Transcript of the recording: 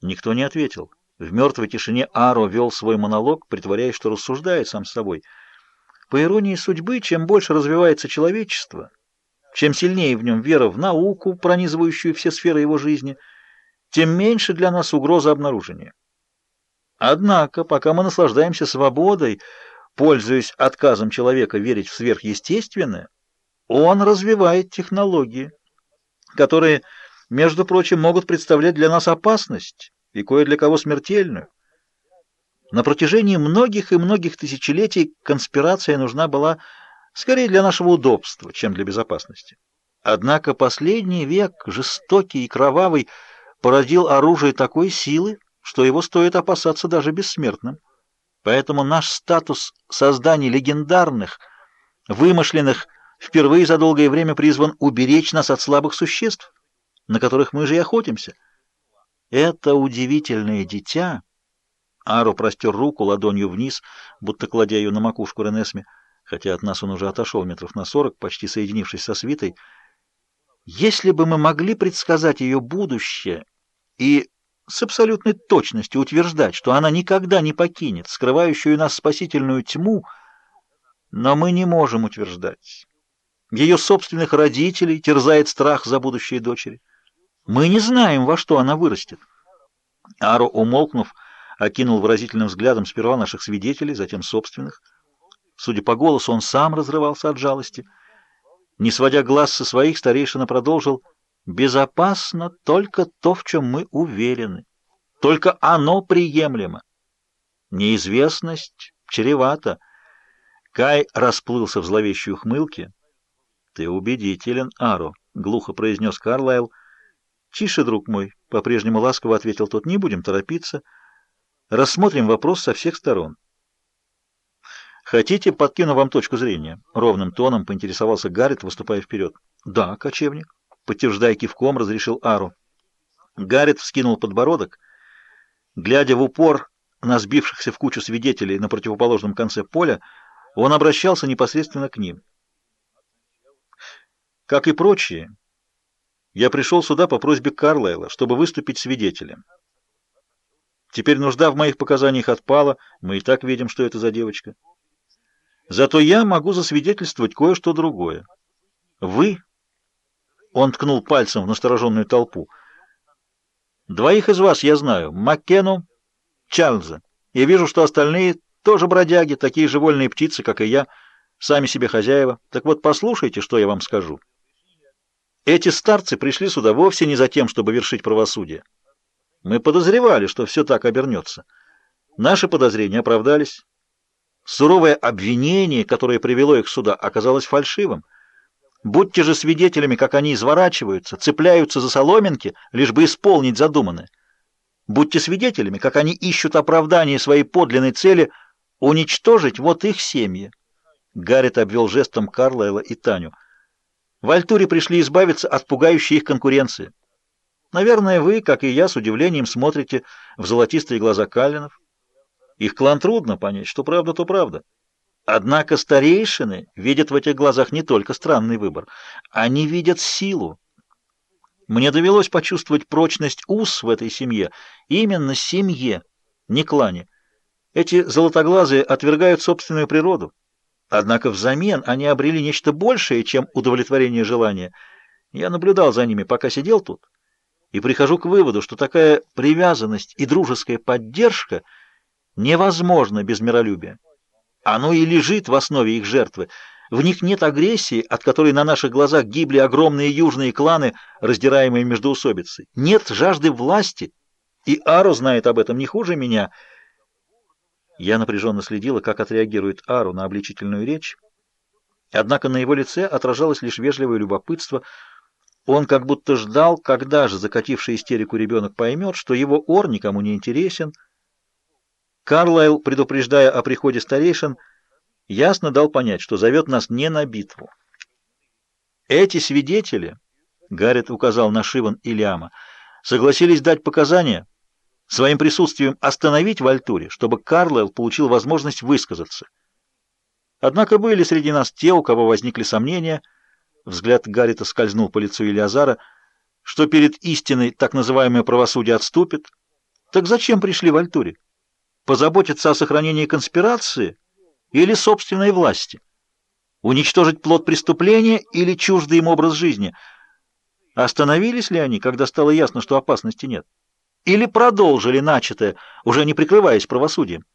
Никто не ответил. В мертвой тишине Аро вел свой монолог, притворяясь, что рассуждает сам с собой. По иронии судьбы, чем больше развивается человечество, чем сильнее в нем вера в науку, пронизывающую все сферы его жизни, тем меньше для нас угроза обнаружения. Однако, пока мы наслаждаемся свободой, пользуясь отказом человека верить в сверхъестественное, он развивает технологии, которые, между прочим, могут представлять для нас опасность и кое для кого смертельную. На протяжении многих и многих тысячелетий конспирация нужна была скорее для нашего удобства, чем для безопасности. Однако последний век, жестокий и кровавый, породил оружие такой силы, что его стоит опасаться даже бессмертным. Поэтому наш статус создания легендарных, вымышленных, впервые за долгое время призван уберечь нас от слабых существ, на которых мы же и охотимся. Это удивительное дитя... Аро простер руку ладонью вниз, будто кладя ее на макушку Ренесме, хотя от нас он уже отошел метров на сорок, почти соединившись со свитой. Если бы мы могли предсказать ее будущее и с абсолютной точностью утверждать, что она никогда не покинет скрывающую нас спасительную тьму, но мы не можем утверждать. Ее собственных родителей терзает страх за будущее дочери. Мы не знаем, во что она вырастет. Аро, умолкнув, окинул выразительным взглядом сперва наших свидетелей, затем собственных. Судя по голосу, он сам разрывался от жалости. Не сводя глаз со своих, старейшина продолжил «Безопасно только то, в чем мы уверены. Только оно приемлемо. Неизвестность чревата». Кай расплылся в зловещей ухмылке. «Ты убедителен, Аро», — глухо произнес Карлайл, — «Тише, друг мой», — по-прежнему ласково ответил тот, — «не будем торопиться. Рассмотрим вопрос со всех сторон». «Хотите, подкину вам точку зрения?» — ровным тоном поинтересовался Гаррет, выступая вперед. «Да, кочевник», — подтверждая кивком, разрешил Ару. Гаррет вскинул подбородок, глядя в упор на сбившихся в кучу свидетелей на противоположном конце поля, он обращался непосредственно к ним. Как и прочие, я пришел сюда по просьбе Карлайла, чтобы выступить свидетелем. Теперь нужда в моих показаниях отпала, мы и так видим, что это за девочка. Зато я могу засвидетельствовать кое-что другое. Вы, он ткнул пальцем в настороженную толпу, двоих из вас я знаю, Маккену, Чарльза. Я вижу, что остальные тоже бродяги, такие же вольные птицы, как и я, сами себе хозяева. Так вот, послушайте, что я вам скажу. Эти старцы пришли сюда вовсе не за тем, чтобы вершить правосудие. Мы подозревали, что все так обернется. Наши подозрения оправдались. Суровое обвинение, которое привело их сюда, оказалось фальшивым. Будьте же свидетелями, как они изворачиваются, цепляются за соломинки, лишь бы исполнить задуманное. Будьте свидетелями, как они ищут оправдание своей подлинной цели уничтожить вот их семьи. Гаррет обвел жестом Карлайла и Таню. В Альтуре пришли избавиться от пугающей их конкуренции. Наверное, вы, как и я, с удивлением смотрите в золотистые глаза Каллинов. Их клан трудно понять, что правда, то правда. Однако старейшины видят в этих глазах не только странный выбор. Они видят силу. Мне довелось почувствовать прочность уз в этой семье. Именно семье, не клане. Эти золотоглазые отвергают собственную природу. Однако взамен они обрели нечто большее, чем удовлетворение желания. Я наблюдал за ними, пока сидел тут, и прихожу к выводу, что такая привязанность и дружеская поддержка невозможна без миролюбия. Оно и лежит в основе их жертвы. В них нет агрессии, от которой на наших глазах гибли огромные южные кланы, раздираемые междоусобицей. Нет жажды власти, и Аро знает об этом не хуже меня — я напряженно следила, как отреагирует Ару на обличительную речь. Однако на его лице отражалось лишь вежливое любопытство. Он как будто ждал, когда же закативший истерику ребенок поймет, что его ор никому не интересен. Карлайл, предупреждая о приходе старейшин, ясно дал понять, что зовет нас не на битву. Эти свидетели, Гаррет указал на Шиван и Ляма, согласились дать показания, своим присутствием остановить в Альтуре, чтобы Карлайл получил возможность высказаться. Однако были среди нас те, у кого возникли сомнения, взгляд Гаррита скользнул по лицу Илиазара, что перед истиной так называемое правосудие отступит, Так зачем пришли в Альтуре? Позаботиться о сохранении конспирации или собственной власти? Уничтожить плод преступления или чуждый им образ жизни? Остановились ли они, когда стало ясно, что опасности нет? Или продолжили начатое, уже не прикрываясь правосудием?